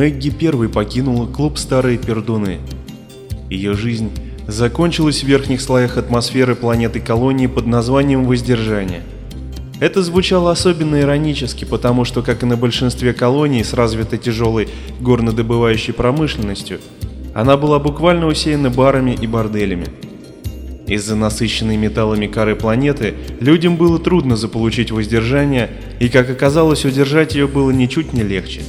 Мэгги первой покинула клуб «Старые пердуны». Ее жизнь закончилась в верхних слоях атмосферы планеты-колонии под названием «Воздержание». Это звучало особенно иронически, потому что, как и на большинстве колоний с развитой тяжелой горнодобывающей промышленностью, она была буквально усеяна барами и борделями. Из-за насыщенной металлами коры планеты людям было трудно заполучить воздержание, и, как оказалось, удержать ее было ничуть не легче.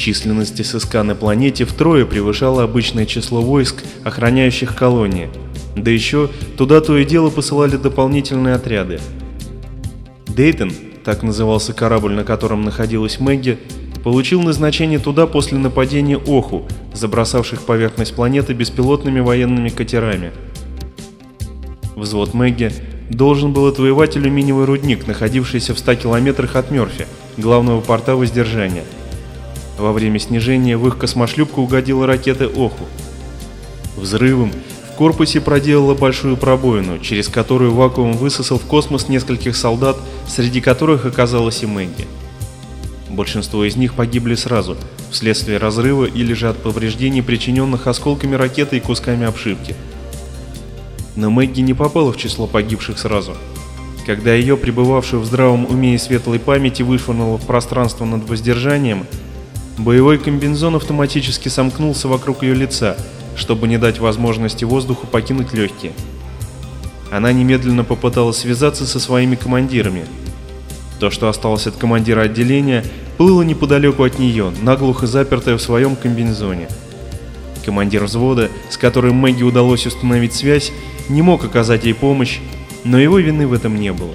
Численность ССК на планете втрое превышала обычное число войск, охраняющих колонии, да еще туда то и дело посылали дополнительные отряды. Дейтон, так назывался корабль, на котором находилась Мэгги, получил назначение туда после нападения Оху, забросавших поверхность планеты беспилотными военными катерами. Взвод Мэгги должен был отвоевать алюминиевый рудник, находившийся в 100 километрах от Мёрфи, главного порта воздержания – во время снижения в их космошлюпку угодила ракета Оху. Взрывом в корпусе проделала большую пробоину, через которую вакуум высосал в космос нескольких солдат, среди которых оказалась и Мэнди. Большинство из них погибли сразу, вследствие разрыва или же от повреждений, причиненных осколками ракеты и кусками обшивки. Но Мэгги не попала в число погибших сразу. Когда ее, пребывавшую в здравом уме и светлой памяти, вышвырнуло в пространство над воздержанием, Боевой комбинзон автоматически сомкнулся вокруг ее лица, чтобы не дать возможности воздуху покинуть легкие. Она немедленно попыталась связаться со своими командирами. То, что осталось от командира отделения, плыло неподалеку от нее, наглухо запертое в своем комбинзоне. Командир взвода, с которым Мэгги удалось установить связь, не мог оказать ей помощь, но его вины в этом не было.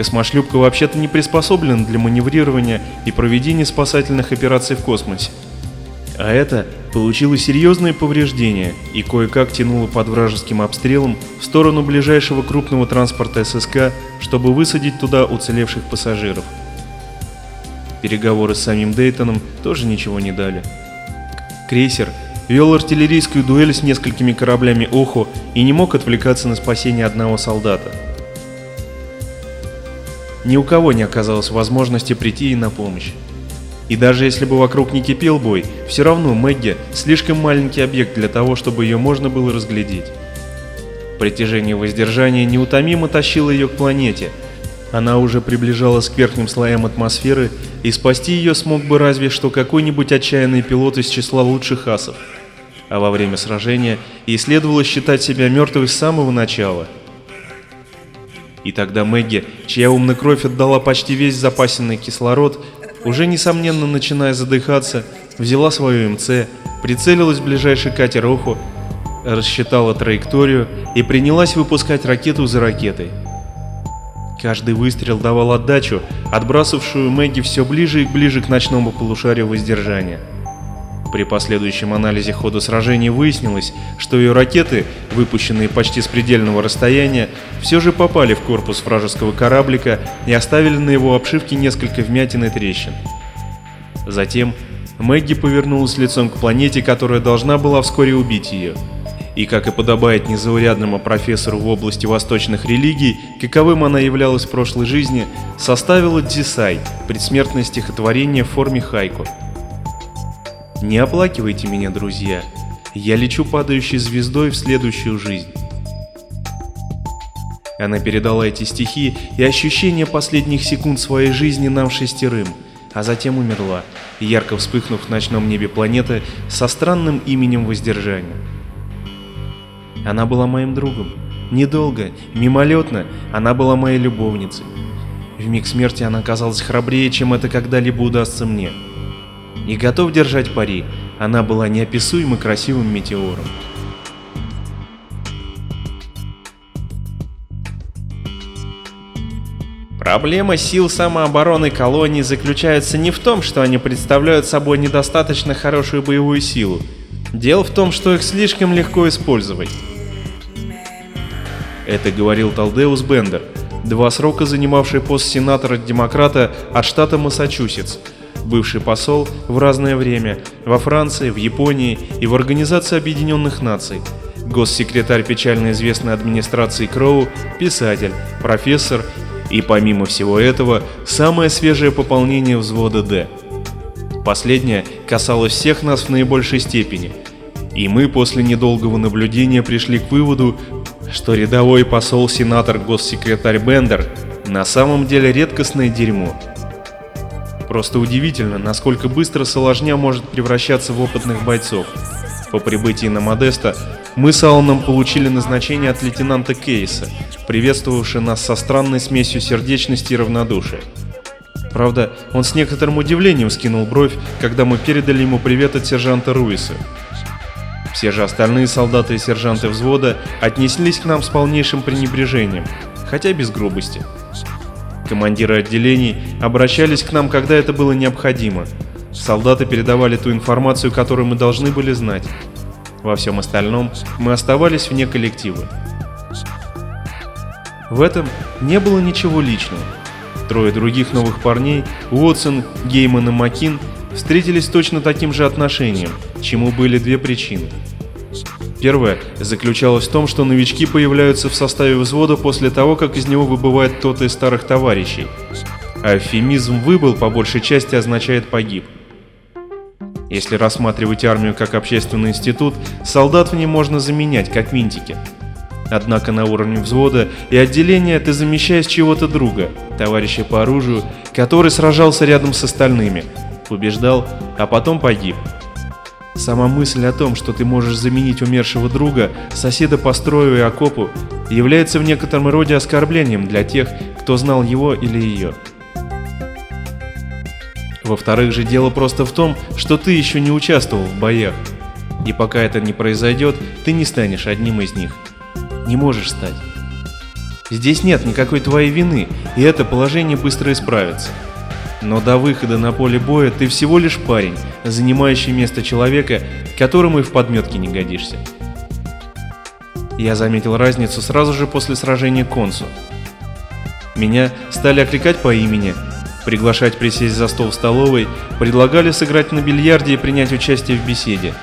Космошлюпка вообще-то не приспособлена для маневрирования и проведения спасательных операций в космосе. А это получило серьезные повреждения и кое-как тянуло под вражеским обстрелом в сторону ближайшего крупного транспорта ССК, чтобы высадить туда уцелевших пассажиров. Переговоры с самим Дейтоном тоже ничего не дали. Крейсер вел артиллерийскую дуэль с несколькими кораблями Охо и не мог отвлекаться на спасение одного солдата. Ни у кого не оказалось возможности прийти ей на помощь. И даже если бы вокруг не кипел бой, все равно Мэгги слишком маленький объект для того, чтобы ее можно было разглядеть. Притяжение воздержания неутомимо тащило ее к планете. Она уже приближалась к верхним слоям атмосферы, и спасти ее смог бы разве что какой-нибудь отчаянный пилот из числа лучших асов. А во время сражения ей следовало считать себя мертвой с самого начала – и тогда Мэгги, чья умная кровь отдала почти весь запасенный кислород, уже несомненно начиная задыхаться, взяла свою МЦ, прицелилась в ближайший катер Оху, рассчитала траекторию и принялась выпускать ракету за ракетой. Каждый выстрел давал отдачу, отбрасывавшую Мэгги все ближе и ближе к ночному полушарию воздержания. При последующем анализе хода сражения выяснилось, что ее ракеты, выпущенные почти с предельного расстояния, все же попали в корпус вражеского кораблика и оставили на его обшивке несколько вмятин и трещин. Затем Мэгги повернулась лицом к планете, которая должна была вскоре убить ее. И, как и подобает незаурядному профессору в области восточных религий, каковым она являлась в прошлой жизни, составила Дзисай, предсмертное стихотворение в форме хайку – не оплакивайте меня, друзья. Я лечу падающей звездой в следующую жизнь. Она передала эти стихи и ощущения последних секунд своей жизни нам шестерым, а затем умерла, ярко вспыхнув в ночном небе планеты со странным именем воздержания. Она была моим другом. Недолго, мимолетно, она была моей любовницей. В миг смерти она казалась храбрее, чем это когда-либо удастся мне и готов держать пари, она была неописуемо красивым метеором. Проблема сил самообороны колонии заключается не в том, что они представляют собой недостаточно хорошую боевую силу. Дело в том, что их слишком легко использовать. Это говорил Талдеус Бендер, два срока занимавший пост сенатора-демократа от штата Массачусетс, бывший посол в разное время во Франции, в Японии и в Организации Объединенных Наций, госсекретарь печально известной администрации Кроу, писатель, профессор и, помимо всего этого, самое свежее пополнение взвода «Д». Последнее касалось всех нас в наибольшей степени, и мы после недолгого наблюдения пришли к выводу, что рядовой посол-сенатор госсекретарь Бендер на самом деле редкостное дерьмо. Просто удивительно, насколько быстро соложня может превращаться в опытных бойцов. По прибытии на Модеста мы с Алланом получили назначение от лейтенанта Кейса, приветствовавшего нас со странной смесью сердечности и равнодушия. Правда, он с некоторым удивлением скинул бровь, когда мы передали ему привет от сержанта Руиса. Все же остальные солдаты и сержанты взвода отнеслись к нам с полнейшим пренебрежением, хотя без грубости. Командиры отделений обращались к нам, когда это было необходимо. Солдаты передавали ту информацию, которую мы должны были знать. Во всем остальном мы оставались вне коллектива. В этом не было ничего личного. Трое других новых парней, Уотсон, Гейман и Макин, встретились точно таким же отношением, чему были две причины. Первая заключалась в том, что новички появляются в составе взвода после того, как из него выбывает кто-то из старых товарищей. А эвфемизм «выбыл» по большей части означает «погиб». Если рассматривать армию как общественный институт, солдат в ней можно заменять, как винтики. Однако на уровне взвода и отделения ты замещаешь чего-то друга, товарища по оружию, который сражался рядом с остальными, побеждал, а потом погиб. Сама мысль о том, что ты можешь заменить умершего друга, соседа по строю и окопу, является в некотором роде оскорблением для тех, кто знал его или ее. Во-вторых же дело просто в том, что ты еще не участвовал в боях. И пока это не произойдет, ты не станешь одним из них. Не можешь стать. Здесь нет никакой твоей вины, и это положение быстро исправится. Но до выхода на поле боя ты всего лишь парень, занимающий место человека, которому и в подметке не годишься. Я заметил разницу сразу же после сражения Консу. Меня стали окликать по имени, приглашать присесть за стол в столовой, предлагали сыграть на бильярде и принять участие в беседе.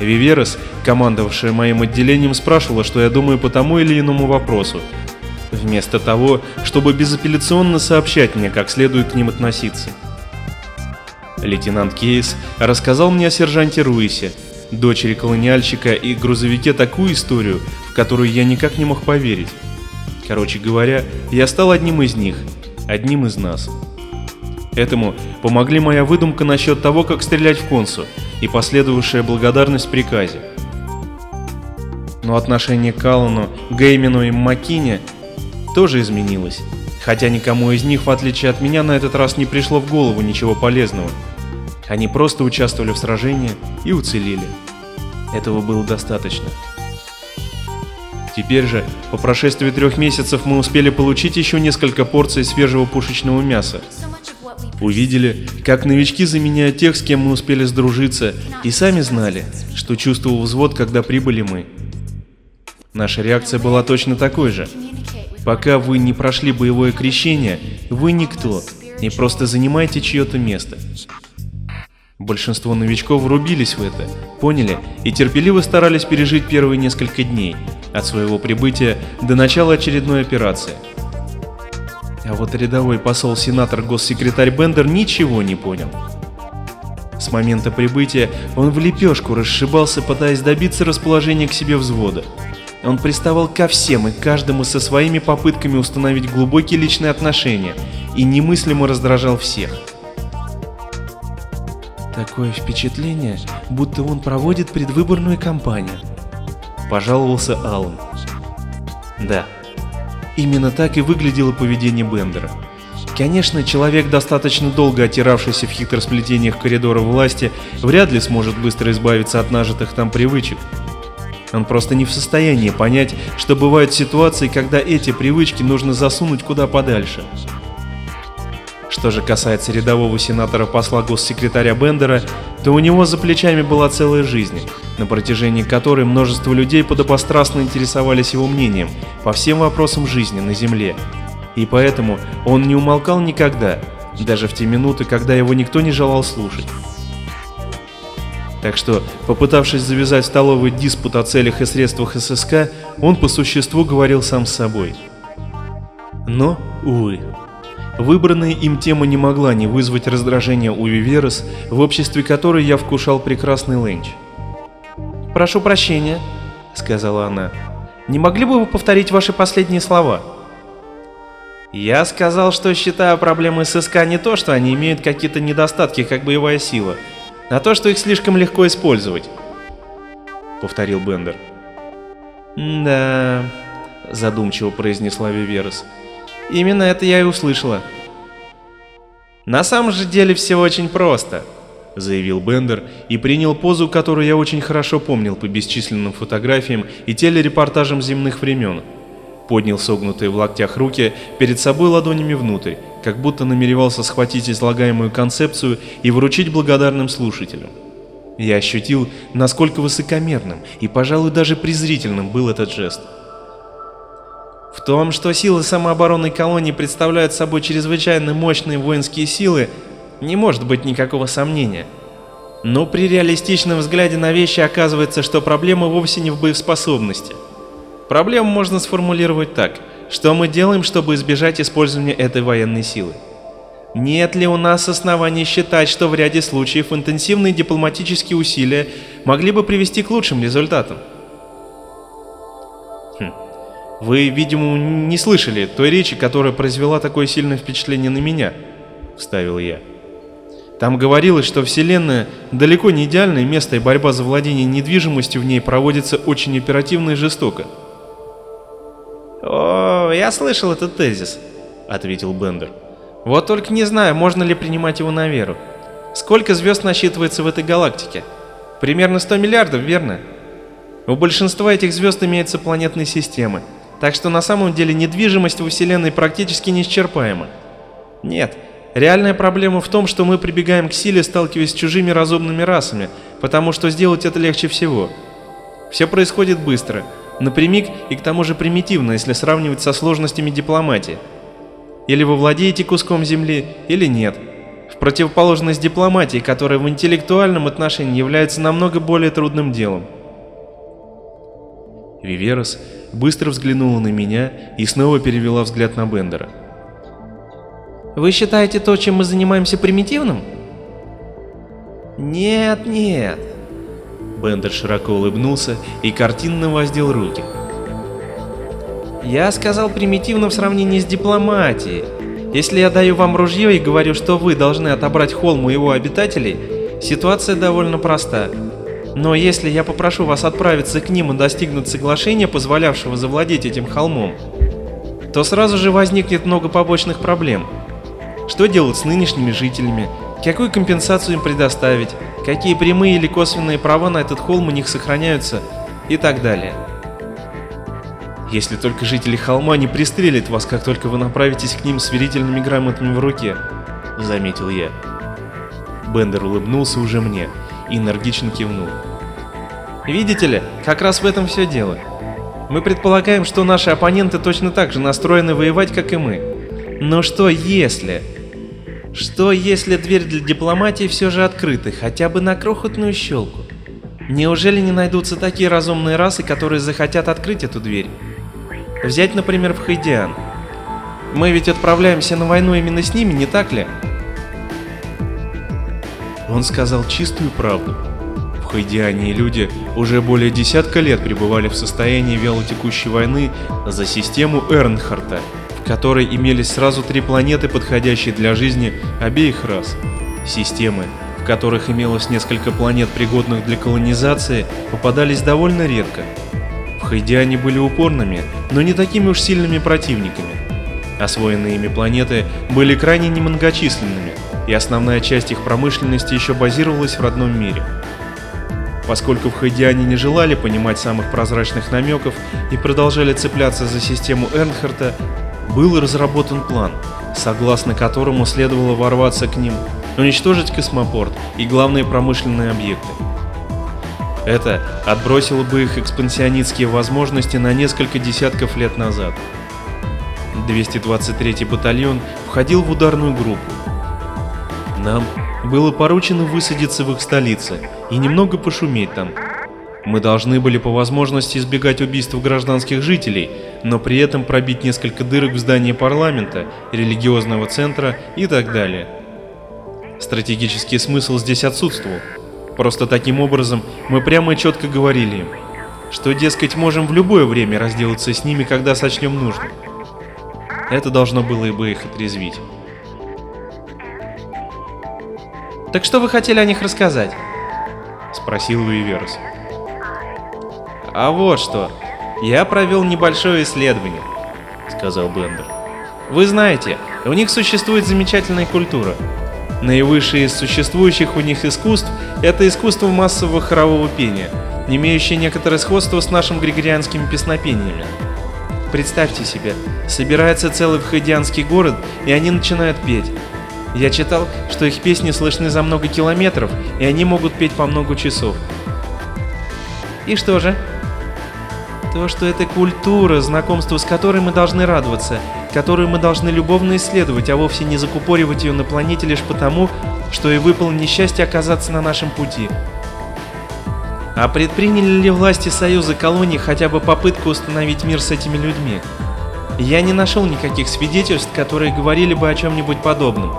Виверес, командовавшая моим отделением, спрашивала, что я думаю по тому или иному вопросу, вместо того, чтобы безапелляционно сообщать мне, как следует к ним относиться. Лейтенант Кейс рассказал мне о сержанте Руисе, дочери колониальщика и грузовике такую историю, в которую я никак не мог поверить. Короче говоря, я стал одним из них, одним из нас. Этому помогли моя выдумка насчет того, как стрелять в консу, и последовавшая благодарность приказе. Но отношение к Аллану, Геймину и Маккине тоже изменилось, хотя никому из них, в отличие от меня, на этот раз не пришло в голову ничего полезного. Они просто участвовали в сражении и уцелели. Этого было достаточно. Теперь же, по прошествии трех месяцев, мы успели получить еще несколько порций свежего пушечного мяса. Увидели, как новички заменяют тех, с кем мы успели сдружиться, и сами знали, что чувствовал взвод, когда прибыли мы. Наша реакция была точно такой же. Пока вы не прошли боевое крещение, вы никто, и просто занимаете чье-то место. Большинство новичков врубились в это, поняли и терпеливо старались пережить первые несколько дней, от своего прибытия до начала очередной операции. А вот рядовой посол-сенатор госсекретарь Бендер ничего не понял. С момента прибытия он в лепешку расшибался, пытаясь добиться расположения к себе взвода. Он приставал ко всем и каждому со своими попытками установить глубокие личные отношения и немыслимо раздражал всех. Такое впечатление, будто он проводит предвыборную кампанию. Пожаловался Аллан. Да, именно так и выглядело поведение Бендера. Конечно, человек, достаточно долго отиравшийся в хитросплетениях коридора власти, вряд ли сможет быстро избавиться от нажитых там привычек. Он просто не в состоянии понять, что бывают ситуации, когда эти привычки нужно засунуть куда подальше. Что же касается рядового сенатора-посла госсекретаря Бендера, то у него за плечами была целая жизнь, на протяжении которой множество людей подобострастно интересовались его мнением по всем вопросам жизни на Земле. И поэтому он не умолкал никогда, даже в те минуты, когда его никто не желал слушать. Так что, попытавшись завязать столовый диспут о целях и средствах ССК, он по существу говорил сам с собой. Но, увы, Выбранная им тема не могла не вызвать раздражения у Виверос, в обществе которой я вкушал прекрасный ленч. «Прошу прощения», — сказала она. «Не могли бы вы повторить ваши последние слова?» «Я сказал, что считаю проблемы ССК не то, что они имеют какие-то недостатки, как боевая сила, а то, что их слишком легко использовать», — повторил Бендер. «Да», — задумчиво произнесла Виверс. «Именно это я и услышала». «На самом же деле все очень просто», — заявил Бендер и принял позу, которую я очень хорошо помнил по бесчисленным фотографиям и телерепортажам земных времен. Поднял согнутые в локтях руки перед собой ладонями внутрь, как будто намеревался схватить излагаемую концепцию и вручить благодарным слушателям. Я ощутил, насколько высокомерным и, пожалуй, даже презрительным был этот жест. В том, что силы самообороны колонии представляют собой чрезвычайно мощные воинские силы, не может быть никакого сомнения. Но при реалистичном взгляде на вещи оказывается, что проблема вовсе не в боеспособности. Проблему можно сформулировать так. Что мы делаем, чтобы избежать использования этой военной силы? Нет ли у нас оснований считать, что в ряде случаев интенсивные дипломатические усилия могли бы привести к лучшим результатам? Хм. Вы, видимо, не слышали той речи, которая произвела такое сильное впечатление на меня, вставил я. Там говорилось, что Вселенная далеко не идеальное место, и борьба за владение недвижимостью в ней проводится очень оперативно и жестоко. «О, я слышал этот тезис», — ответил Бендер. «Вот только не знаю, можно ли принимать его на веру. Сколько звезд насчитывается в этой галактике? Примерно 100 миллиардов, верно? У большинства этих звезд имеются планетные системы, так что на самом деле недвижимость во Вселенной практически неисчерпаема. Нет, реальная проблема в том, что мы прибегаем к силе, сталкиваясь с чужими разумными расами, потому что сделать это легче всего. Все происходит быстро, напрямик и к тому же примитивно, если сравнивать со сложностями дипломатии. Или вы владеете куском земли, или нет. В противоположность дипломатии, которая в интеллектуальном отношении является намного более трудным делом. Виверос быстро взглянула на меня и снова перевела взгляд на Бендера. «Вы считаете то, чем мы занимаемся, примитивным?» «Нет, нет». Бендер широко улыбнулся и картинно воздел руки. «Я сказал примитивно в сравнении с дипломатией. Если я даю вам ружье и говорю, что вы должны отобрать холм у его обитателей, ситуация довольно проста. Но если я попрошу вас отправиться к ним и достигнуть соглашения, позволявшего завладеть этим холмом, то сразу же возникнет много побочных проблем. Что делать с нынешними жителями? Какую компенсацию им предоставить? Какие прямые или косвенные права на этот холм у них сохраняются? И так далее. Если только жители холма не пристрелят вас, как только вы направитесь к ним с верительными грамотами в руке, заметил я. Бендер улыбнулся уже мне и энергично кивнул. Видите ли, как раз в этом все дело. Мы предполагаем, что наши оппоненты точно так же настроены воевать, как и мы. Но что если... Что если дверь для дипломатии все же открыта, хотя бы на крохотную щелку? Неужели не найдутся такие разумные расы, которые захотят открыть эту дверь? Взять, например, в Хайдиан. Мы ведь отправляемся на войну именно с ними, не так ли? Он сказал чистую правду. В Хайдиане люди уже более десятка лет пребывали в состоянии вялотекущей войны за систему Эрнхарта, в которой имелись сразу три планеты, подходящие для жизни обеих рас. Системы, в которых имелось несколько планет, пригодных для колонизации, попадались довольно редко. В Хайдиане были упорными, но не такими уж сильными противниками. Освоенные ими планеты были крайне немногочисленными, и основная часть их промышленности еще базировалась в родном мире. Поскольку в Хайдиане не желали понимать самых прозрачных намеков и продолжали цепляться за систему Эрнхарта, был разработан план, согласно которому следовало ворваться к ним, уничтожить космопорт и главные промышленные объекты. Это отбросило бы их экспансионистские возможности на несколько десятков лет назад. 223-й батальон входил в ударную группу, нам было поручено высадиться в их столице и немного пошуметь там. Мы должны были по возможности избегать убийств гражданских жителей, но при этом пробить несколько дырок в здании парламента, религиозного центра и так далее. Стратегический смысл здесь отсутствовал. Просто таким образом мы прямо и четко говорили им, что, дескать, можем в любое время разделаться с ними, когда сочнем нужным. Это должно было бы их отрезвить. «Так что вы хотели о них рассказать?» — спросил Уиверс. «А вот что. Я провел небольшое исследование», — сказал Бендер. «Вы знаете, у них существует замечательная культура. Наивысшее из существующих у них искусств — это искусство массового хорового пения, имеющее некоторое сходство с нашим григорианскими песнопениями. Представьте себе, собирается целый вхадианский город, и они начинают петь. Я читал, что их песни слышны за много километров, и они могут петь по много часов. И что же? То, что это культура, знакомство с которой мы должны радоваться, которую мы должны любовно исследовать, а вовсе не закупоривать ее на планете лишь потому, что и выпало несчастье оказаться на нашем пути. А предприняли ли власти Союза колоний хотя бы попытку установить мир с этими людьми? Я не нашел никаких свидетельств, которые говорили бы о чем-нибудь подобном.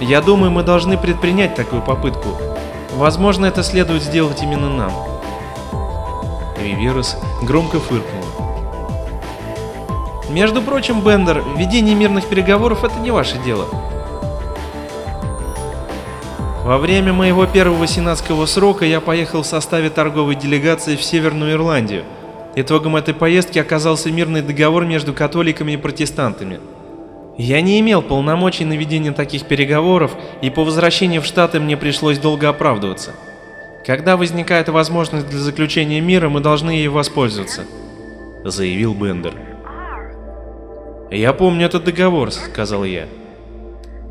Я думаю, мы должны предпринять такую попытку. Возможно, это следует сделать именно нам. Виверос громко фыркнул. Между прочим, Бендер, ведение мирных переговоров это не ваше дело. Во время моего первого сенатского срока я поехал в составе торговой делегации в Северную Ирландию. Итогом этой поездки оказался мирный договор между католиками и протестантами. Я не имел полномочий на ведение таких переговоров, и по возвращении в Штаты мне пришлось долго оправдываться. Когда возникает возможность для заключения мира, мы должны ей воспользоваться, заявил Бендер. Я помню этот договор, сказал я.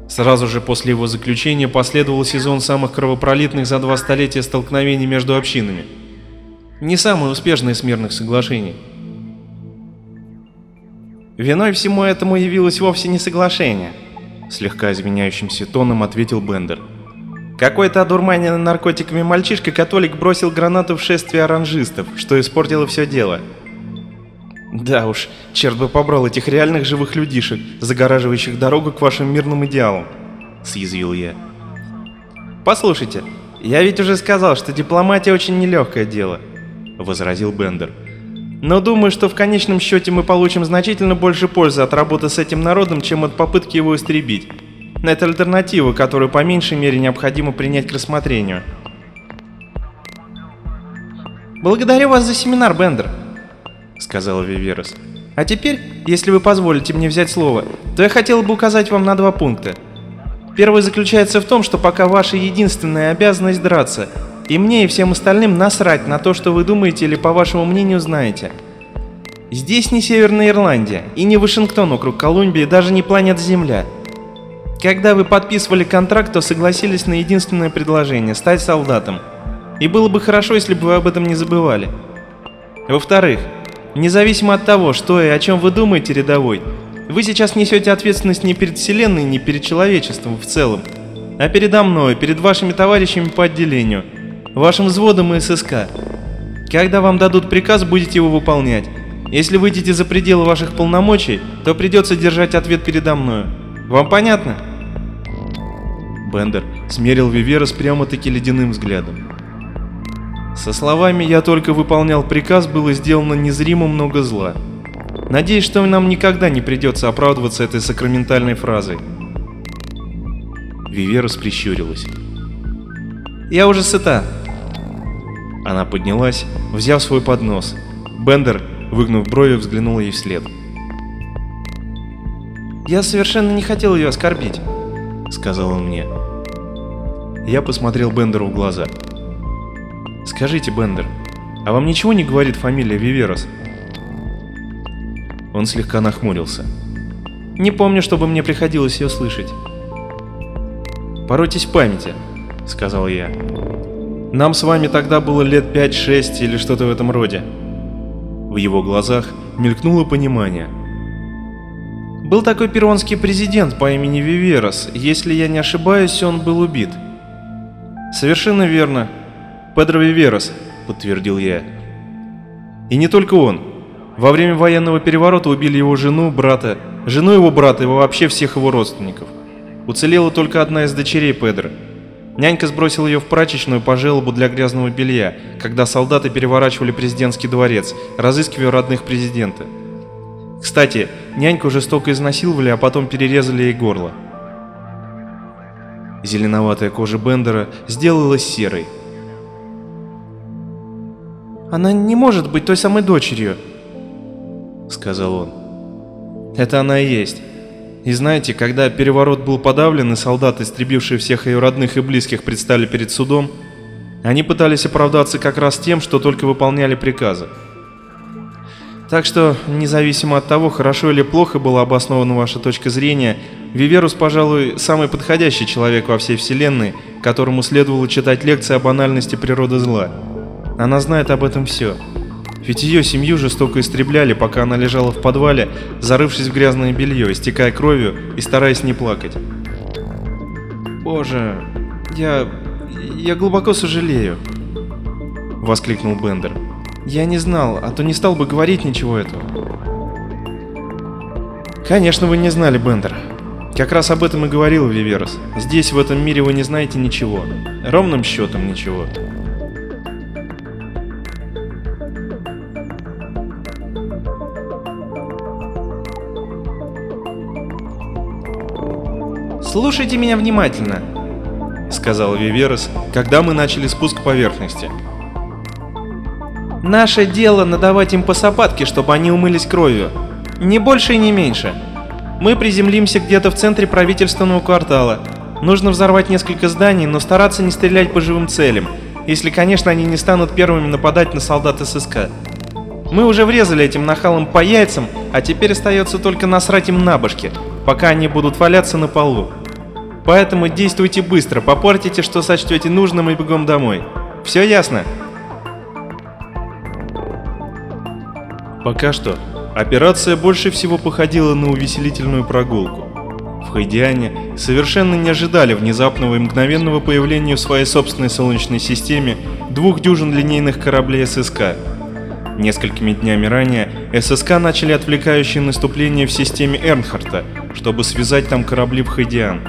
Сразу же после его заключения последовал сезон самых кровопролитных за два столетия столкновений между общинами. Не самое успешное из мирных соглашений. Виной всему этому явилось вовсе не соглашение, слегка изменяющимся тоном ответил Бендер. Какой-то одурманенный наркотиками мальчишка-католик бросил гранату в шествие оранжистов, что испортило все дело. Да уж, черт бы побрал этих реальных живых людишек, загораживающих дорогу к вашим мирным идеалам, съязвил я. Послушайте, я ведь уже сказал, что дипломатия очень нелегкое дело, возразил Бендер. Но думаю, что в конечном счете мы получим значительно больше пользы от работы с этим народом, чем от попытки его истребить. Это альтернатива, которую по меньшей мере необходимо принять к рассмотрению. «Благодарю вас за семинар, Бендер», — сказала Виверос. «А теперь, если вы позволите мне взять слово, то я хотел бы указать вам на два пункта. Первый заключается в том, что пока ваша единственная обязанность драться, и мне и всем остальным насрать на то, что вы думаете или по вашему мнению знаете. Здесь не Северная Ирландия, и не Вашингтон округ Колумбии, даже не планета Земля. Когда вы подписывали контракт, то согласились на единственное предложение – стать солдатом. И было бы хорошо, если бы вы об этом не забывали. Во-вторых, независимо от того, что и о чем вы думаете, рядовой, вы сейчас несете ответственность не перед Вселенной, не перед человечеством в целом, а передо мной, перед вашими товарищами по отделению – вашим взводом и ССК. Когда вам дадут приказ, будете его выполнять. Если выйдете за пределы ваших полномочий, то придется держать ответ передо мною. Вам понятно? Бендер смерил Виверас прямо-таки ледяным взглядом. Со словами «я только выполнял приказ» было сделано незримо много зла. Надеюсь, что нам никогда не придется оправдываться этой сакраментальной фразой. Виверас прищурилась. «Я уже сыта», она поднялась, взяв свой поднос. Бендер, выгнув брови, взглянул ей вслед. «Я совершенно не хотел ее оскорбить», — сказал он мне. Я посмотрел Бендеру в глаза. «Скажите, Бендер, а вам ничего не говорит фамилия Виверос?» Он слегка нахмурился. «Не помню, чтобы мне приходилось ее слышать». «Поройтесь в памяти», — сказал я. Нам с вами тогда было лет 5-6 или что-то в этом роде. В его глазах мелькнуло понимание. Был такой перуанский президент по имени Виверос. Если я не ошибаюсь, он был убит. Совершенно верно. Педро Виверос, подтвердил я. И не только он. Во время военного переворота убили его жену, брата, жену его брата и вообще всех его родственников. Уцелела только одна из дочерей Педро. Нянька сбросила ее в прачечную по желобу для грязного белья, когда солдаты переворачивали президентский дворец, разыскивая родных президента. Кстати, няньку жестоко изнасиловали, а потом перерезали ей горло. Зеленоватая кожа Бендера сделалась серой. «Она не может быть той самой дочерью», — сказал он. «Это она и есть. И знаете, когда переворот был подавлен, и солдаты, истребившие всех ее родных и близких, предстали перед судом, они пытались оправдаться как раз тем, что только выполняли приказы. Так что, независимо от того, хорошо или плохо была обоснована ваша точка зрения, Виверус, пожалуй, самый подходящий человек во всей Вселенной, которому следовало читать лекции о банальности природы зла. Она знает об этом все. Ведь ее семью жестоко истребляли, пока она лежала в подвале, зарывшись в грязное белье, истекая кровью и стараясь не плакать. «Боже, я... я глубоко сожалею», — воскликнул Бендер. «Я не знал, а то не стал бы говорить ничего этого». «Конечно, вы не знали, Бендер. Как раз об этом и говорил Виверс. Здесь, в этом мире, вы не знаете ничего. Ровным счетом ничего». «Слушайте меня внимательно», — сказал Виверос, когда мы начали спуск к поверхности. «Наше дело надавать им по сапатке, чтобы они умылись кровью. Не больше и не меньше. Мы приземлимся где-то в центре правительственного квартала. Нужно взорвать несколько зданий, но стараться не стрелять по живым целям, если, конечно, они не станут первыми нападать на солдат ССК. Мы уже врезали этим нахалам по яйцам, а теперь остается только насрать им на башки, пока они будут валяться на полу. Поэтому действуйте быстро, попортите, что сочтете нужным и бегом домой. Все ясно? Пока что операция больше всего походила на увеселительную прогулку. В Хайдиане совершенно не ожидали внезапного и мгновенного появления в своей собственной Солнечной системе двух дюжин линейных кораблей ССК. Несколькими днями ранее ССК начали отвлекающие наступления в системе Эрнхарта, чтобы связать там корабли в Хайдиан.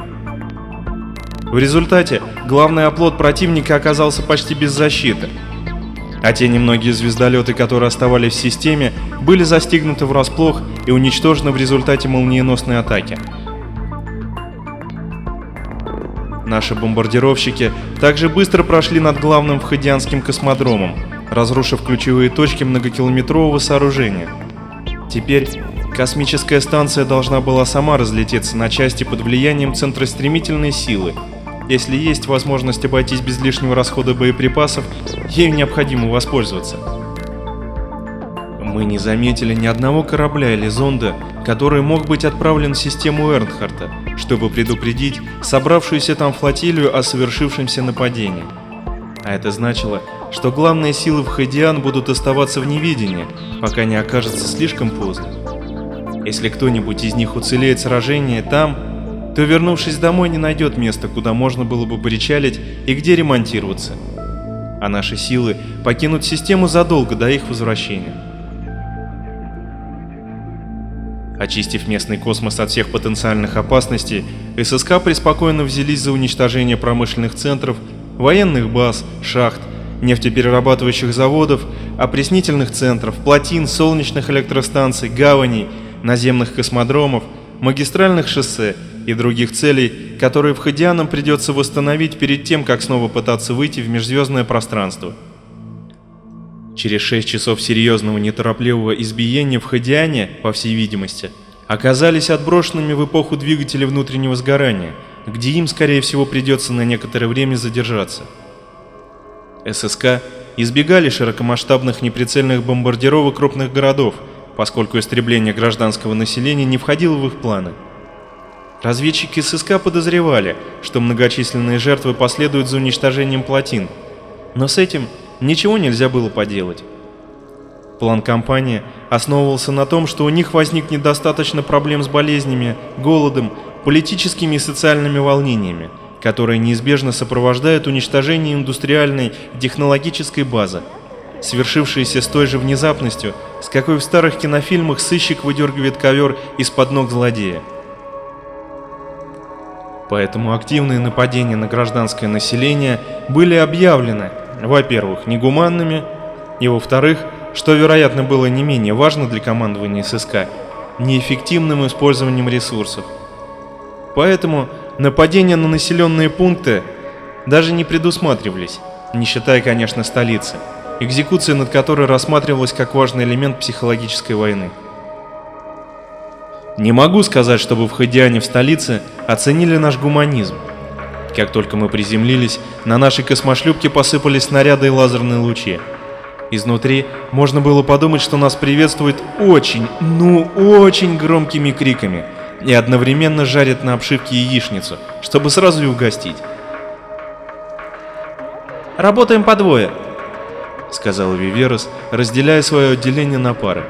В результате главный оплот противника оказался почти без защиты. А те немногие звездолеты, которые оставались в системе, были застигнуты врасплох и уничтожены в результате молниеносной атаки. Наши бомбардировщики также быстро прошли над главным входианским космодромом, разрушив ключевые точки многокилометрового сооружения. Теперь космическая станция должна была сама разлететься на части под влиянием центростремительной силы, если есть возможность обойтись без лишнего расхода боеприпасов, ею необходимо воспользоваться. Мы не заметили ни одного корабля или зонда, который мог быть отправлен в систему Эрнхарта, чтобы предупредить собравшуюся там флотилию о совершившемся нападении. А это значило, что главные силы в Хадиан будут оставаться в невидении, пока не окажется слишком поздно. Если кто-нибудь из них уцелеет сражение там, то, вернувшись домой, не найдет места, куда можно было бы причалить и где ремонтироваться. А наши силы покинут систему задолго до их возвращения. Очистив местный космос от всех потенциальных опасностей, ССК преспокойно взялись за уничтожение промышленных центров, военных баз, шахт, нефтеперерабатывающих заводов, опреснительных центров, плотин, солнечных электростанций, гаваней, наземных космодромов, магистральных шоссе и других целей, которые в Ходианам придется восстановить перед тем, как снова пытаться выйти в межзвездное пространство. Через 6 часов серьезного неторопливого избиения в Ходиане, по всей видимости, оказались отброшенными в эпоху двигателя внутреннего сгорания, где им, скорее всего, придется на некоторое время задержаться. ССК избегали широкомасштабных неприцельных бомбардировок крупных городов, поскольку истребление гражданского населения не входило в их планы. Разведчики ССК подозревали, что многочисленные жертвы последуют за уничтожением плотин, но с этим ничего нельзя было поделать. План компании основывался на том, что у них возникнет достаточно проблем с болезнями, голодом, политическими и социальными волнениями, которые неизбежно сопровождают уничтожение индустриальной технологической базы. Свершившееся с той же внезапностью, с какой в старых кинофильмах сыщик выдергивает ковер из-под ног злодея. Поэтому активные нападения на гражданское население были объявлены, во-первых, негуманными, и во-вторых, что, вероятно, было не менее важно для командования ССК, неэффективным использованием ресурсов. Поэтому нападения на населенные пункты даже не предусматривались, не считая, конечно, столицы, экзекуция над которой рассматривалась как важный элемент психологической войны. Не могу сказать, чтобы в Хадиане в столице оценили наш гуманизм. Как только мы приземлились, на нашей космошлюпке посыпались снаряды и лазерные лучи. Изнутри можно было подумать, что нас приветствуют очень, ну очень громкими криками и одновременно жарят на обшивке яичницу, чтобы сразу и угостить. «Работаем по двое», — сказал Виверос, разделяя свое отделение на пары.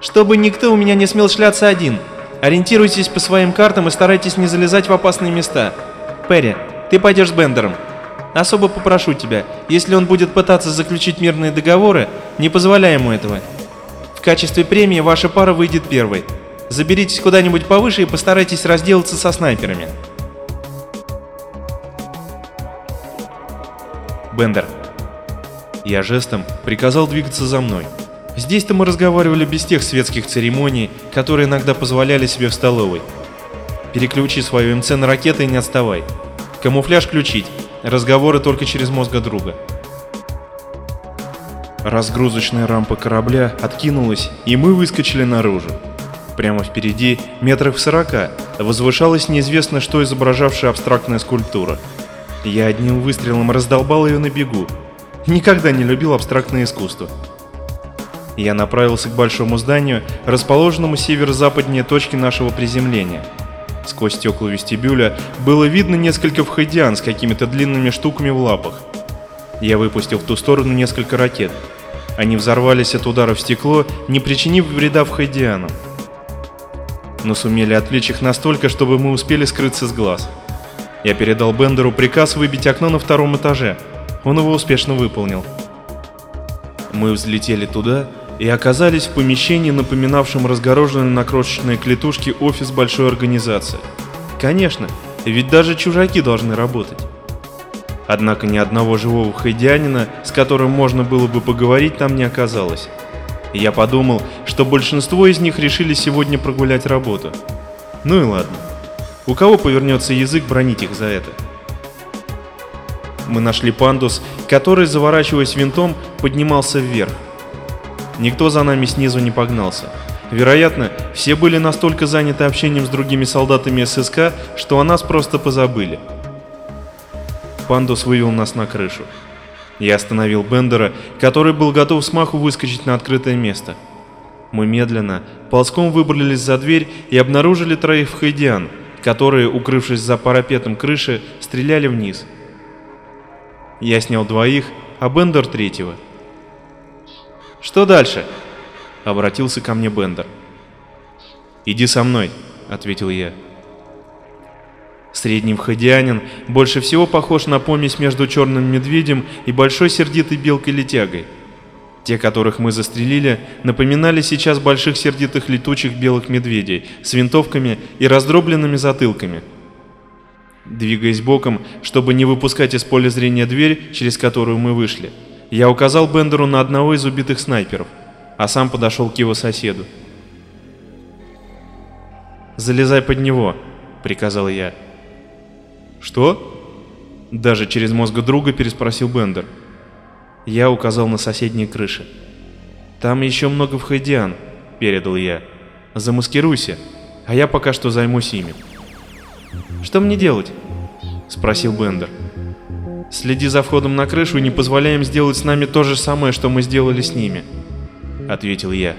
«Чтобы никто у меня не смел шляться один. Ориентируйтесь по своим картам и старайтесь не залезать в опасные места. Перри, ты пойдешь с Бендером. Особо попрошу тебя, если он будет пытаться заключить мирные договоры, не позволяй ему этого. В качестве премии ваша пара выйдет первой. Заберитесь куда-нибудь повыше и постарайтесь разделаться со снайперами. Бендер. Я жестом приказал двигаться за мной. Здесь-то мы разговаривали без тех светских церемоний, которые иногда позволяли себе в столовой. Переключи свою МЦ на ракеты и не отставай. Камуфляж включить. Разговоры только через мозга друга. Разгрузочная рампа корабля откинулась, и мы выскочили наружу. Прямо впереди, метрах в сорока, возвышалась неизвестно что изображавшая абстрактная скульптура. Я одним выстрелом раздолбал ее на бегу. Никогда не любил абстрактное искусство. Я направился к большому зданию, расположенному северо-западнее точки нашего приземления – Сквозь стекла вестибюля было видно несколько входян с какими-то длинными штуками в лапах. Я выпустил в ту сторону несколько ракет. Они взорвались от удара в стекло, не причинив вреда входианам. Но сумели отвлечь их настолько, чтобы мы успели скрыться с глаз. Я передал Бендеру приказ выбить окно на втором этаже. Он его успешно выполнил. Мы взлетели туда и оказались в помещении, напоминавшем разгороженный на крошечной клетушке офис большой организации. Конечно, ведь даже чужаки должны работать. Однако ни одного живого хайдианина, с которым можно было бы поговорить, там не оказалось. Я подумал, что большинство из них решили сегодня прогулять работу. Ну и ладно. У кого повернется язык бронить их за это? Мы нашли пандус, который, заворачиваясь винтом, поднимался вверх. Никто за нами снизу не погнался. Вероятно, все были настолько заняты общением с другими солдатами ССК, что о нас просто позабыли. Пандус вывел нас на крышу. Я остановил Бендера, который был готов с маху выскочить на открытое место. Мы медленно, ползком выбрались за дверь и обнаружили троих вхайдиан, которые, укрывшись за парапетом крыши, стреляли вниз. Я снял двоих, а Бендер третьего — что дальше? Обратился ко мне Бендер. Иди со мной, ответил я. Средний входианин больше всего похож на помесь между черным медведем и большой сердитой белкой-летягой. Те, которых мы застрелили, напоминали сейчас больших сердитых летучих белых медведей с винтовками и раздробленными затылками. Двигаясь боком, чтобы не выпускать из поля зрения дверь, через которую мы вышли, я указал Бендеру на одного из убитых снайперов, а сам подошел к его соседу. «Залезай под него», — приказал я. «Что?» Даже через мозг друга переспросил Бендер. Я указал на соседние крыши. «Там еще много входиан», — передал я. «Замаскируйся, а я пока что займусь ими». «Что мне делать?» — спросил Бендер. Следи за входом на крышу и не позволяем сделать с нами то же самое, что мы сделали с ними», — ответил я.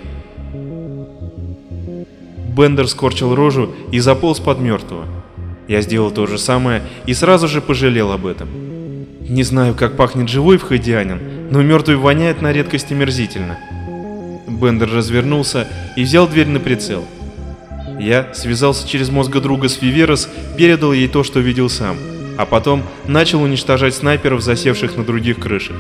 Бендер скорчил рожу и заполз под мертвого. Я сделал то же самое и сразу же пожалел об этом. Не знаю, как пахнет живой входианин, но мертвый воняет на редкость омерзительно. Бендер развернулся и взял дверь на прицел. Я связался через мозга друга с Виверос, передал ей то, что видел сам — а потом начал уничтожать снайперов, засевших на других крышах.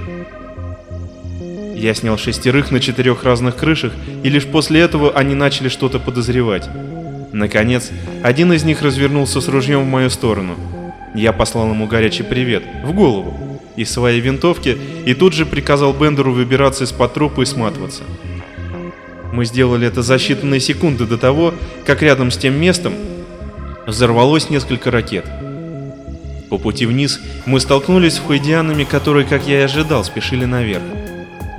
Я снял шестерых на четырех разных крышах, и лишь после этого они начали что-то подозревать. Наконец, один из них развернулся с ружьем в мою сторону. Я послал ему горячий привет, в голову, из своей винтовки, и тут же приказал Бендеру выбираться из-под трупа и сматываться. Мы сделали это за считанные секунды до того, как рядом с тем местом взорвалось несколько ракет. По пути вниз мы столкнулись с хойдианами, которые, как я и ожидал, спешили наверх.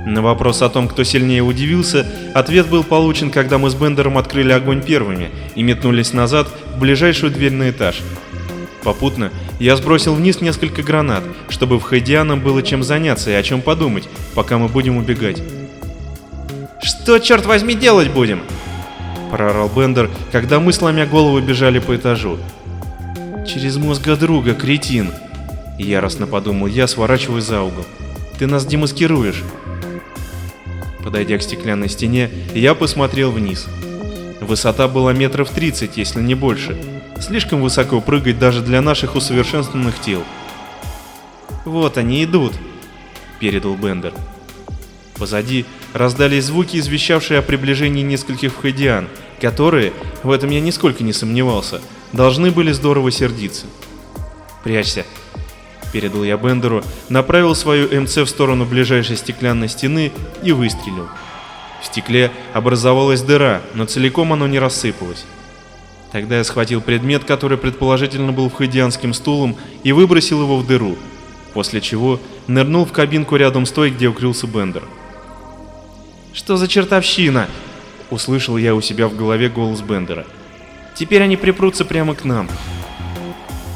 На вопрос о том, кто сильнее удивился, ответ был получен, когда мы с Бендером открыли огонь первыми и метнулись назад в ближайшую дверь на этаж. Попутно я сбросил вниз несколько гранат, чтобы в Хайдианам было чем заняться и о чем подумать, пока мы будем убегать. «Что, черт возьми, делать будем?» Проорал Бендер, когда мы, сломя голову, бежали по этажу. «Через мозга друга, кретин!» Яростно подумал я, сворачивая за угол. «Ты нас демаскируешь!» Подойдя к стеклянной стене, я посмотрел вниз. Высота была метров 30, если не больше. Слишком высоко прыгать даже для наших усовершенствованных тел. «Вот они идут», — передал Бендер. Позади раздались звуки, извещавшие о приближении нескольких входиан, которые, в этом я нисколько не сомневался, должны были здорово сердиться. «Прячься», — передал я Бендеру, направил свою МЦ в сторону ближайшей стеклянной стены и выстрелил. В стекле образовалась дыра, но целиком оно не рассыпалось. Тогда я схватил предмет, который предположительно был входианским стулом, и выбросил его в дыру, после чего нырнул в кабинку рядом с той, где укрылся Бендер. «Что за чертовщина?» — услышал я у себя в голове голос Бендера. «Теперь они припрутся прямо к нам».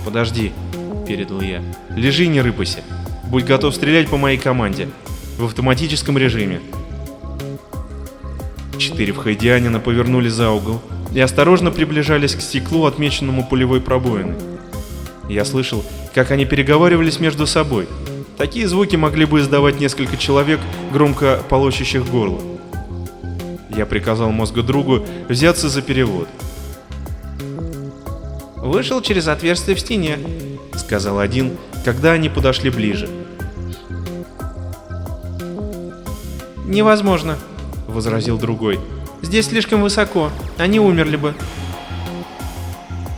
«Подожди», — передал я. «Лежи не рыпайся. Будь готов стрелять по моей команде. В автоматическом режиме». Четыре вхайдианина повернули за угол и осторожно приближались к стеклу, отмеченному пулевой пробоиной. Я слышал, как они переговаривались между собой, Такие звуки могли бы издавать несколько человек, громко полощущих горло. Я приказал мозгу другу взяться за перевод. «Вышел через отверстие в стене», — сказал один, когда они подошли ближе. «Невозможно», — возразил другой. «Здесь слишком высоко, они умерли бы».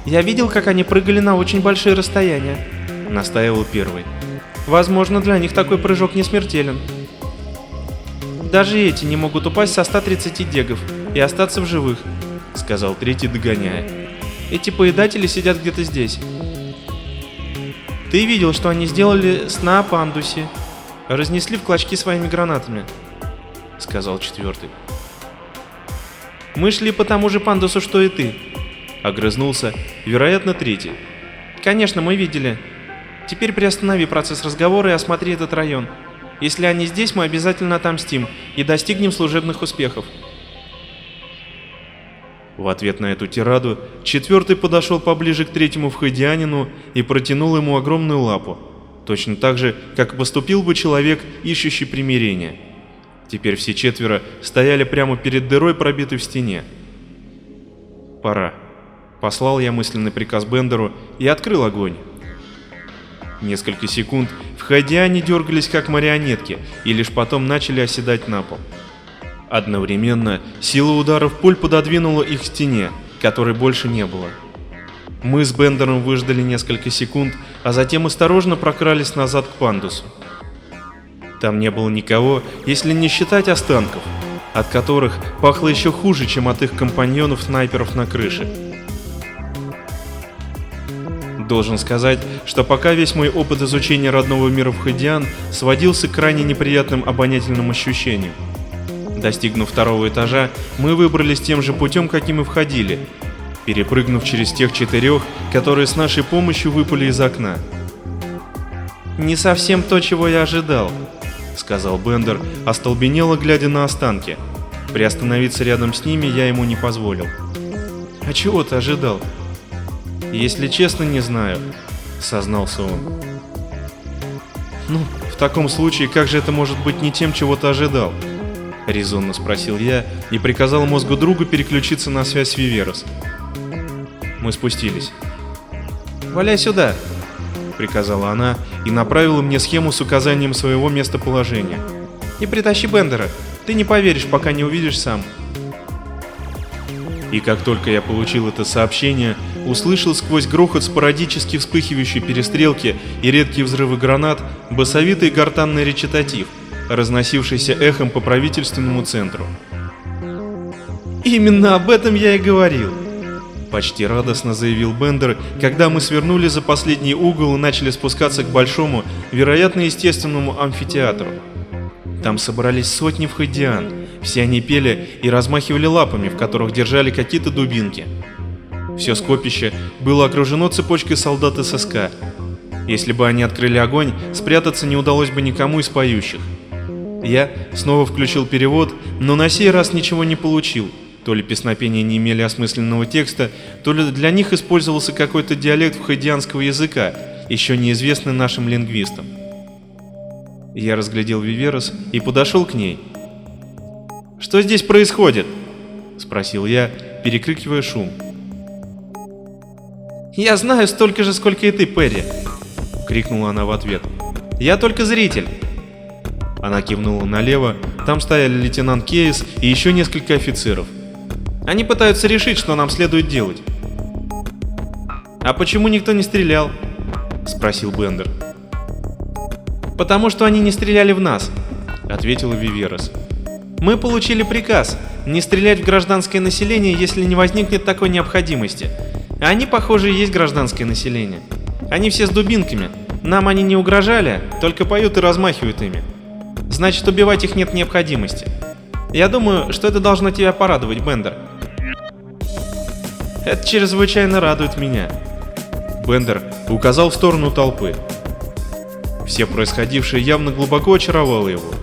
«Я видел, как они прыгали на очень большие расстояния», — настаивал первый. Возможно, для них такой прыжок не смертелен. Даже эти не могут упасть со 130 дегов и остаться в живых, сказал третий, догоняя. Эти поедатели сидят где-то здесь. Ты видел, что они сделали с на? Разнесли в клочки своими гранатами, сказал четвертый. Мы шли по тому же пандусу, что и ты, огрызнулся, вероятно, третий. Конечно, мы видели, Теперь приостанови процесс разговора и осмотри этот район. Если они здесь, мы обязательно отомстим и достигнем служебных успехов. В ответ на эту тираду, четвертый подошел поближе к третьему входианину и протянул ему огромную лапу, точно так же, как поступил бы человек, ищущий примирение. Теперь все четверо стояли прямо перед дырой, пробитой в стене. «Пора», — послал я мысленный приказ Бендеру и открыл огонь. Несколько секунд входя они дергались как марионетки и лишь потом начали оседать на пол. Одновременно сила ударов пуль пододвинула их к стене, которой больше не было. Мы с Бендером выждали несколько секунд, а затем осторожно прокрались назад к пандусу. Там не было никого, если не считать останков, от которых пахло еще хуже, чем от их компаньонов-снайперов на крыше. Должен сказать, что пока весь мой опыт изучения родного мира в Хадиан сводился к крайне неприятным обонятельным ощущениям. Достигнув второго этажа, мы выбрались тем же путем, каким и входили, перепрыгнув через тех четырех, которые с нашей помощью выпали из окна. «Не совсем то, чего я ожидал», — сказал Бендер, остолбенело глядя на останки. Приостановиться рядом с ними я ему не позволил. «А чего ты ожидал?» «Если честно, не знаю», — сознался он. «Ну, в таком случае, как же это может быть не тем, чего ты ожидал?» — резонно спросил я и приказал мозгу другу переключиться на связь с Виверос. Мы спустились. «Валяй сюда!» — приказала она и направила мне схему с указанием своего местоположения. и притащи Бендера. Ты не поверишь, пока не увидишь сам. И как только я получил это сообщение, услышал сквозь грохот спорадически вспыхивающей перестрелки и редкие взрывы гранат басовитый гортанный речитатив, разносившийся эхом по правительственному центру. «Именно об этом я и говорил!» Почти радостно заявил Бендер, когда мы свернули за последний угол и начали спускаться к большому, вероятно естественному амфитеатру. Там собрались сотни входиан, все они пели и размахивали лапами, в которых держали какие-то дубинки. Все скопище было окружено цепочкой солдат ССК. Если бы они открыли огонь, спрятаться не удалось бы никому из поющих. Я снова включил перевод, но на сей раз ничего не получил. То ли песнопения не имели осмысленного текста, то ли для них использовался какой-то диалект вхайдианского языка, еще неизвестный нашим лингвистам. Я разглядел Виверос и подошел к ней. «Что здесь происходит?» — спросил я, перекрикивая шум. «Я знаю столько же, сколько и ты, Перри!» — крикнула она в ответ. «Я только зритель!» Она кивнула налево, там стояли лейтенант Кейс и еще несколько офицеров. Они пытаются решить, что нам следует делать. «А почему никто не стрелял?» — спросил Бендер. «Потому что они не стреляли в нас», — ответила Виверос. «Мы получили приказ не стрелять в гражданское население, если не возникнет такой необходимости. Они, похоже, есть гражданское население. Они все с дубинками. Нам они не угрожали, только поют и размахивают ими. Значит, убивать их нет необходимости. Я думаю, что это должно тебя порадовать, Бендер. Это чрезвычайно радует меня. Бендер указал в сторону толпы. Все происходившее явно глубоко очаровало его.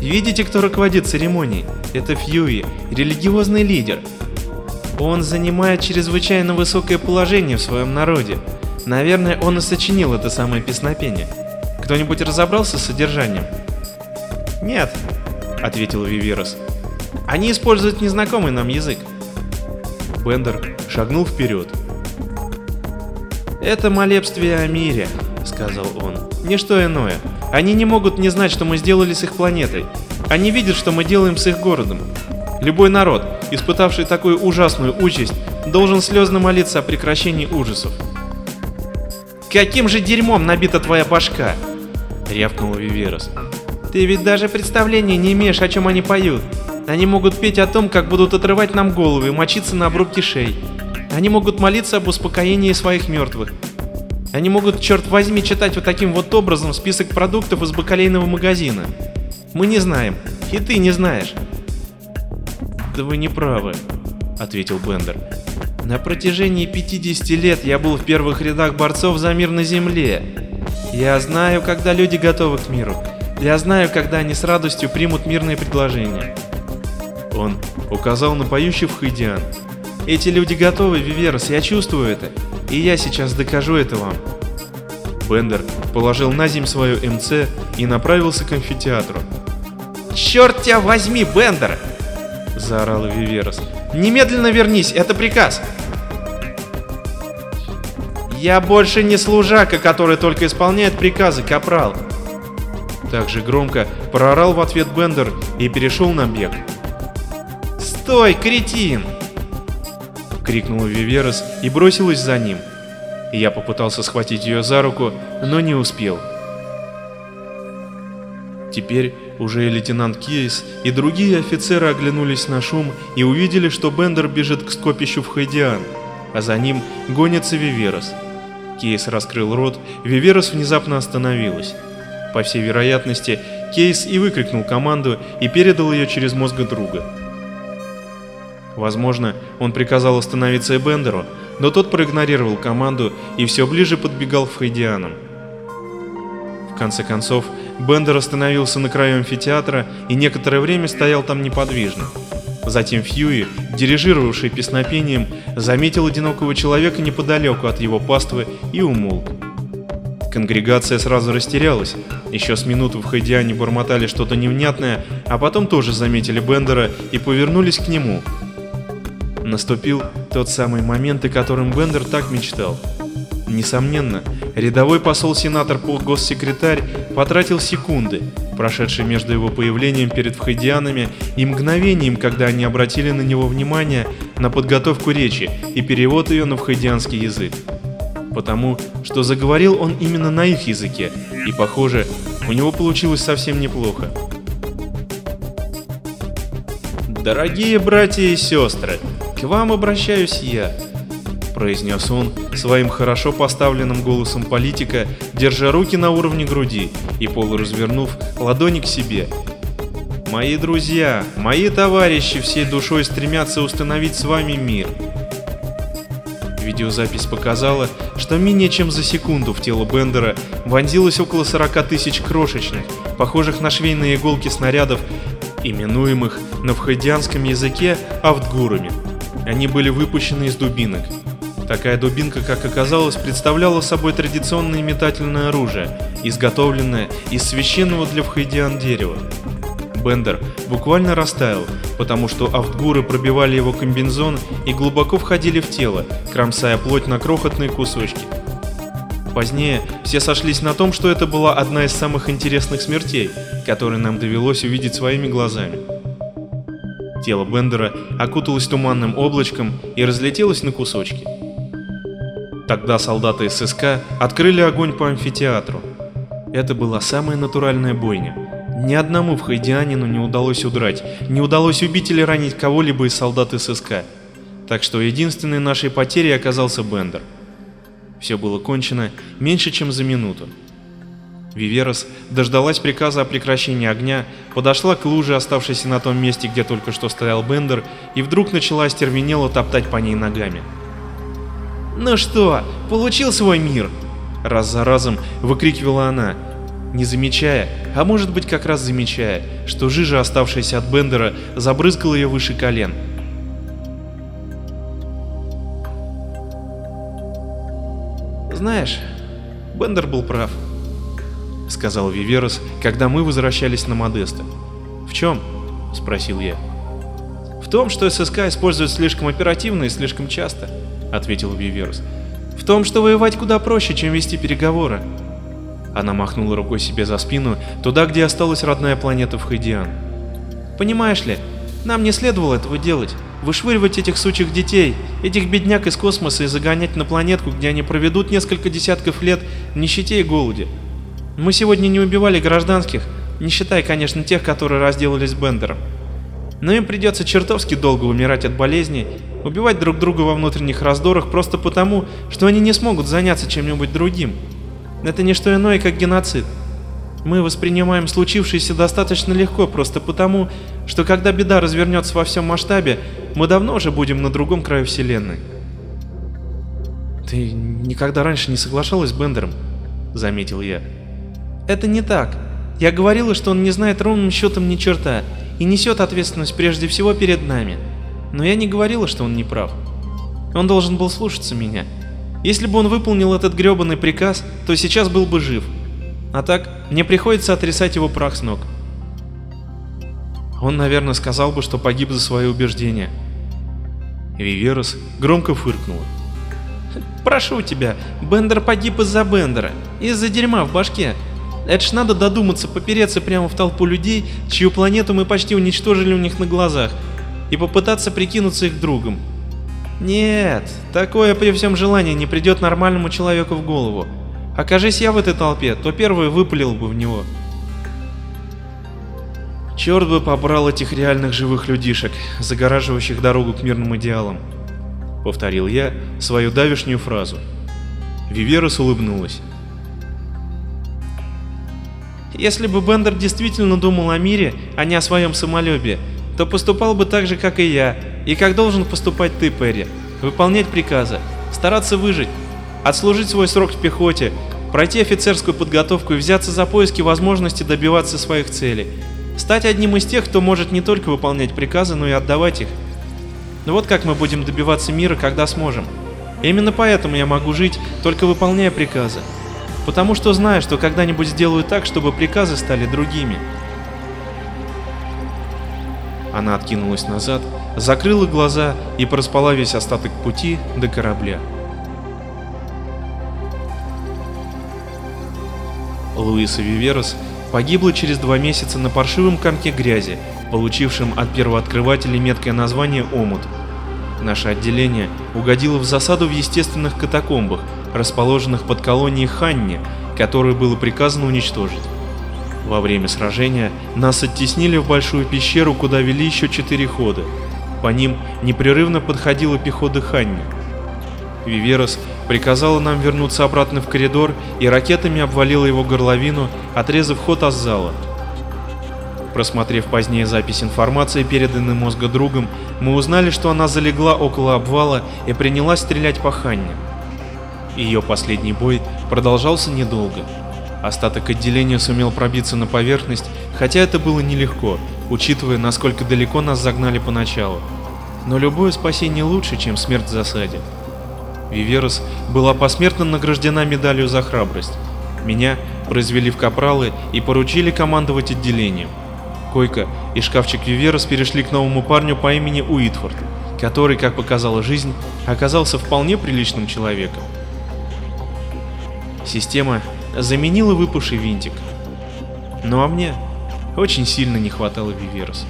Видите, кто руководит церемонией? Это Фьюи, религиозный лидер. Он занимает чрезвычайно высокое положение в своем народе. Наверное, он и сочинил это самое песнопение. Кто-нибудь разобрался с содержанием? Нет, ответил Виверос. Они используют незнакомый нам язык. Бендер шагнул вперед. «Это молебствие о мире», — сказал он. «Ничто иное. Они не могут не знать, что мы сделали с их планетой. Они видят, что мы делаем с их городом. Любой народ, испытавший такую ужасную участь, должен слезно молиться о прекращении ужасов». «Каким же дерьмом набита твоя башка?» — рявкнул Виверос. «Ты ведь даже представления не имеешь, о чем они поют. Они могут петь о том, как будут отрывать нам головы и мочиться на обрубки шей. Они могут молиться об успокоении своих мертвых. Они могут, черт возьми, читать вот таким вот образом список продуктов из бакалейного магазина. Мы не знаем, и ты не знаешь. Да вы не правы, ответил Бендер. На протяжении 50 лет я был в первых рядах борцов за мир на Земле. Я знаю, когда люди готовы к миру. Я знаю, когда они с радостью примут мирные предложения. Он указал на поющих Хайдиан. Эти люди готовы, Виверс, я чувствую это. И я сейчас докажу это вам. Бендер положил на земь свою МЦ и направился к амфитеатру. «Черт тебя возьми, Бендер!» – заорал Виверс. «Немедленно вернись, это приказ!» «Я больше не служака, который только исполняет приказы, капрал!» Так же громко проорал в ответ Бендер и перешел на бег. «Стой, кретин!» — крикнула Виверос и бросилась за ним. Я попытался схватить ее за руку, но не успел. Теперь уже лейтенант Кейс, и другие офицеры оглянулись на шум и увидели, что Бендер бежит к скопищу в Хайдиан, а за ним гонится Виверос. Кейс раскрыл рот, Виверос внезапно остановилась. По всей вероятности, Кейс и выкрикнул команду и передал ее через мозг друга. Возможно, он приказал остановиться и Бендеру, но тот проигнорировал команду и все ближе подбегал к Хайдианам. В конце концов, Бендер остановился на краю амфитеатра и некоторое время стоял там неподвижно. Затем Фьюи, дирижировавший песнопением, заметил одинокого человека неподалеку от его паствы и умолк. Конгрегация сразу растерялась. Еще с минуту в Хайдиане бормотали что-то невнятное, а потом тоже заметили Бендера и повернулись к нему, Наступил тот самый момент, о котором Бендер так мечтал. Несомненно, рядовой посол-сенатор госсекретарь потратил секунды, прошедшее между его появлением перед вхайдианами и мгновением, когда они обратили на него внимание на подготовку речи и перевод ее на вхайдианский язык. Потому что заговорил он именно на их языке, и, похоже, у него получилось совсем неплохо. «Дорогие братья и сестры, к вам обращаюсь я», — произнес он своим хорошо поставленным голосом политика, держа руки на уровне груди и полуразвернув ладони к себе. «Мои друзья, мои товарищи всей душой стремятся установить с вами мир». Видеозапись показала, что менее чем за секунду в тело Бендера вонзилось около 40 тысяч крошечных, похожих на швейные иголки снарядов, именуемых на вхайдианском языке автгурами. Они были выпущены из дубинок. Такая дубинка, как оказалось, представляла собой традиционное метательное оружие, изготовленное из священного для вхайдиан дерева. Бендер буквально растаял, потому что автгуры пробивали его комбинзон и глубоко входили в тело, кромсая плоть на крохотные кусочки. Позднее все сошлись на том, что это была одна из самых интересных смертей, которые нам довелось увидеть своими глазами. Тело Бендера окуталось туманным облачком и разлетелось на кусочки. Тогда солдаты ССК открыли огонь по амфитеатру. Это была самая натуральная бойня. Ни одному в Хайдианину не удалось удрать, не удалось убить или ранить кого-либо из солдат ССК. Так что единственной нашей потерей оказался Бендер. Все было кончено меньше, чем за минуту. Виверос дождалась приказа о прекращении огня, подошла к луже, оставшейся на том месте, где только что стоял Бендер, и вдруг начала остервенело топтать по ней ногами. «Ну что, получил свой мир?» Раз за разом выкрикивала она, не замечая, а может быть как раз замечая, что жижа, оставшаяся от Бендера, забрызгала ее выше колен. «Знаешь, Бендер был прав», — сказал Виверос, когда мы возвращались на Модеста. «В чем?» — спросил я. «В том, что ССК используют слишком оперативно и слишком часто», — ответил Виверос. «В том, что воевать куда проще, чем вести переговоры». Она махнула рукой себе за спину, туда, где осталась родная планета Вхайдиан. «Понимаешь ли, нам не следовало этого делать вышвыривать этих сучих детей, этих бедняк из космоса и загонять на планетку, где они проведут несколько десятков лет в нищете и голоде. Мы сегодня не убивали гражданских, не считая, конечно, тех, которые разделались с Бендером. Но им придется чертовски долго умирать от болезней, убивать друг друга во внутренних раздорах просто потому, что они не смогут заняться чем-нибудь другим. Это не что иное, как геноцид. Мы воспринимаем случившееся достаточно легко, просто потому, что когда беда развернется во всем масштабе, мы давно уже будем на другом краю Вселенной. «Ты никогда раньше не соглашалась с Бендером?» — заметил я. «Это не так. Я говорила, что он не знает ровным счетом ни черта и несет ответственность прежде всего перед нами. Но я не говорила, что он не прав. Он должен был слушаться меня. Если бы он выполнил этот гребаный приказ, то сейчас был бы жив. А так, мне приходится отрисать его прах с ног. Он, наверное, сказал бы, что погиб за свои убеждения. Виверос громко фыркнула. «Прошу тебя, Бендер погиб из-за Бендера, из-за дерьма в башке. Это ж надо додуматься попереться прямо в толпу людей, чью планету мы почти уничтожили у них на глазах, и попытаться прикинуться их другом. Нет, такое при всем желании не придет нормальному человеку в голову. Окажись я в этой толпе, то первый выпалил бы в него. Черт бы побрал этих реальных живых людишек, загораживающих дорогу к мирным идеалам. Повторил я свою давишнюю фразу. Виверас улыбнулась. Если бы Бендер действительно думал о мире, а не о своем самолюбии, то поступал бы так же, как и я, и как должен поступать ты, Перри. Выполнять приказы, стараться выжить, отслужить свой срок в пехоте, пройти офицерскую подготовку и взяться за поиски возможности добиваться своих целей. Стать одним из тех, кто может не только выполнять приказы, но и отдавать их. Но вот как мы будем добиваться мира, когда сможем. Именно поэтому я могу жить, только выполняя приказы. Потому что знаю, что когда-нибудь сделаю так, чтобы приказы стали другими. Она откинулась назад, закрыла глаза и проспала весь остаток пути до корабля. Луис и Виверос погибла через два месяца на паршивом комке грязи, получившем от первооткрывателей меткое название «Омут». Наше отделение угодило в засаду в естественных катакомбах, расположенных под колонией Ханни, которую было приказано уничтожить. Во время сражения нас оттеснили в большую пещеру, куда вели еще четыре хода. По ним непрерывно подходила пехота Ханни. Виверос приказала нам вернуться обратно в коридор и ракетами обвалила его горловину, отрезав ход от зала. Просмотрев позднее запись информации, переданной мозга другом, мы узнали, что она залегла около обвала и принялась стрелять по Ханне. Ее последний бой продолжался недолго. Остаток отделения сумел пробиться на поверхность, хотя это было нелегко, учитывая, насколько далеко нас загнали поначалу. Но любое спасение лучше, чем смерть в засаде. Виверос была посмертно награждена медалью за храбрость. Меня произвели в капралы и поручили командовать отделением. Койка и шкафчик Виверос перешли к новому парню по имени Уитфорд, который, как показала жизнь, оказался вполне приличным человеком. Система заменила выпавший винтик. Ну а мне очень сильно не хватало Вивероса.